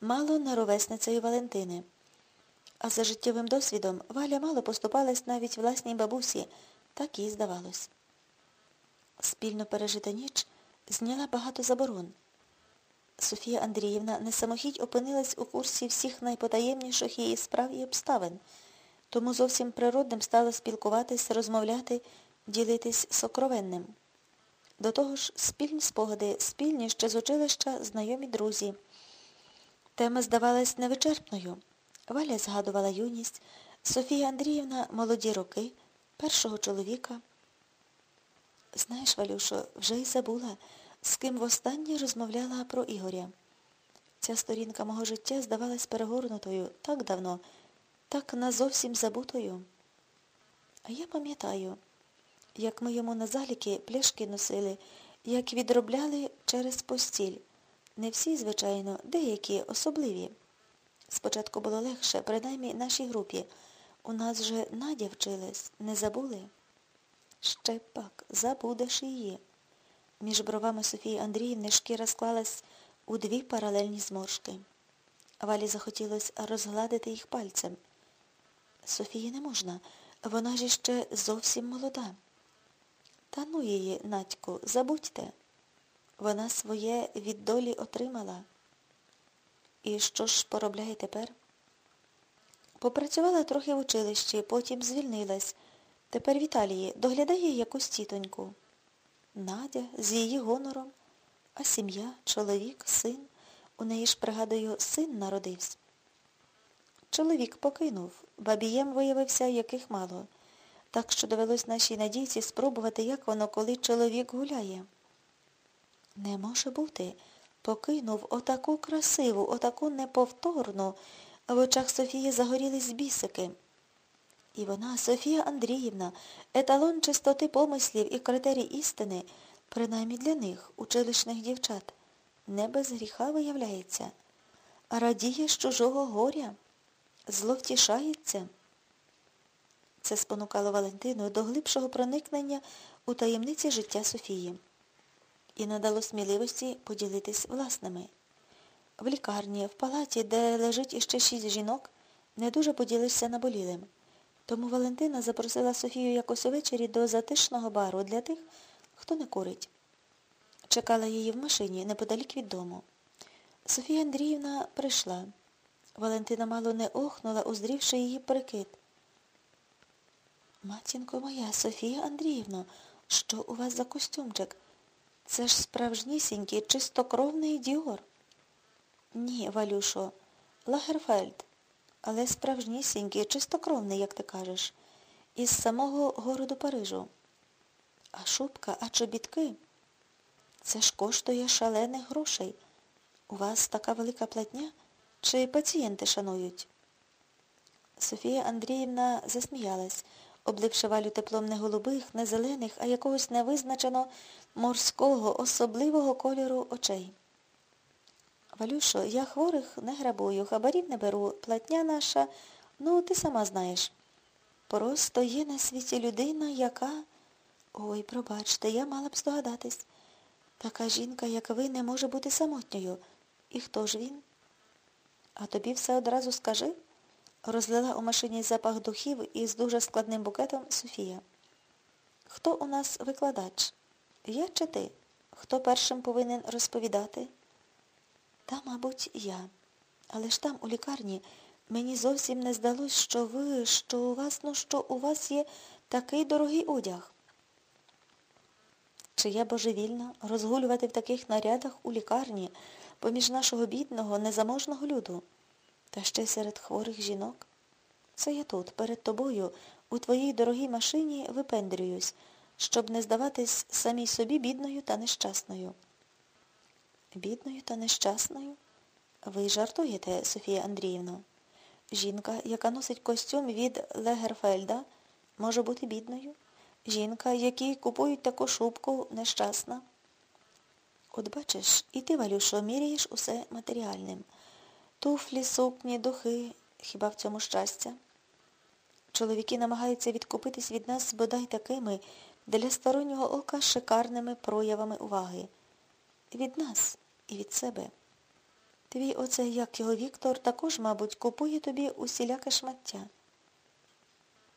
мало не ровесницею Валентини. А за життєвим досвідом Валя мало поступалась навіть власній бабусі, так їй здавалось. Спільно пережита ніч зняла багато заборон. Софія Андріївна не самохідь опинилась у курсі всіх найпотаємніших її справ і обставин, тому зовсім природним стало спілкуватись, розмовляти, ділитись сокровенним. До того ж, спільні спогади, спільні ще з училища, знайомі друзі. Тема здавалась невичерпною. Валя згадувала юність, Софія Андріївна молоді роки, першого чоловіка. Знаєш, Валюшо, вже й забула, з ким востаннє розмовляла про Ігоря. Ця сторінка мого життя здавалась перегорнутою так давно, так назовсім забутою. А я пам'ятаю, як ми йому на заліки пляшки носили, як відробляли через постіль. Не всі, звичайно, деякі особливі. Спочатку було легше, принаймні нашій групі. У нас же Надя вчилась, не забули? Ще пак, забудеш її. Між бровами Софії Андріївни шкіра склалась у дві паралельні зморшки. Валі захотілося розгладити їх пальцем. Софії не можна, вона ж іще зовсім молода. Та ну її, Надьку, забудьте. Вона своє від долі отримала. І що ж поробляє тепер? Попрацювала трохи в училищі, потім звільнилась. Тепер в Італії доглядає якусь тітоньку. Надя з її гонором, а сім'я, чоловік, син. У неї ж, пригадую, син народився. Чоловік покинув, бабієм виявився, яких мало. Так що довелось нашій надійці спробувати, як воно, коли чоловік гуляє. Не може бути. Покинув отаку красиву, отаку неповторну. В очах Софії загорілись бісики. І вона, Софія Андріївна, еталон чистоти помислів і критерій істини, принаймні для них, училищних дівчат, не без гріха виявляється, радіє з чужого горя, зловтішається. Це спонукало Валентину до глибшого проникнення у таємниці життя Софії і надало сміливості поділитись власними. В лікарні, в палаті, де лежить іще шість жінок, не дуже поділишся наболілим. Тому Валентина запросила Софію якось увечері до затишного бару для тих, хто не курить. Чекала її в машині неподалік від дому. Софія Андріївна прийшла. Валентина мало не охнула, уздрівши її прикид. Матінко моя, Софія Андріївна, що у вас за костюмчик? Це ж справжнісінький, чистокровний діор. Ні, Валюшо, Лагерфельд, але справжнісінький, чистокровний, як ти кажеш, із самого городу Парижу. А шубка, а чобітки? Це ж коштує шалених грошей. У вас така велика платня? Чи пацієнти шанують? Софія Андріївна засміялась обливши валю теплом не голубих, не зелених, а якогось невизначено морського, особливого кольору очей. Валюшо, я хворих не грабую, хабарів не беру, платня наша, ну, ти сама знаєш. Просто є на світі людина, яка... Ой, пробачте, я мала б здогадатись. Така жінка, як ви, не може бути самотньою. І хто ж він? А тобі все одразу скажи? Розлила у машині запах духів із дуже складним букетом Софія. Хто у нас викладач? Я чи ти? Хто першим повинен розповідати? Та, мабуть, я. Але ж там, у лікарні, мені зовсім не здалось, що ви, що у вас, ну, що у вас є такий дорогий одяг. Чи я божевільна розгулювати в таких нарядах у лікарні поміж нашого бідного, незаможного люду? Та ще серед хворих жінок. Це я тут, перед тобою, у твоїй дорогій машині випендрююсь, щоб не здаватись самій собі бідною та нещасною. Бідною та нещасною? Ви жартуєте, Софія Андріївна. Жінка, яка носить костюм від Легерфельда, може бути бідною. Жінка, якій купують таку шубку, нещасна. От бачиш, і ти, Валюшо, міряєш усе матеріальним. Туфлі, сукні, духи. Хіба в цьому щастя? Чоловіки намагаються відкупитись від нас бодай такими для стороннього ока шикарними проявами уваги. Від нас і від себе. Твій оце, як його Віктор, також, мабуть, купує тобі усіляке шмаття.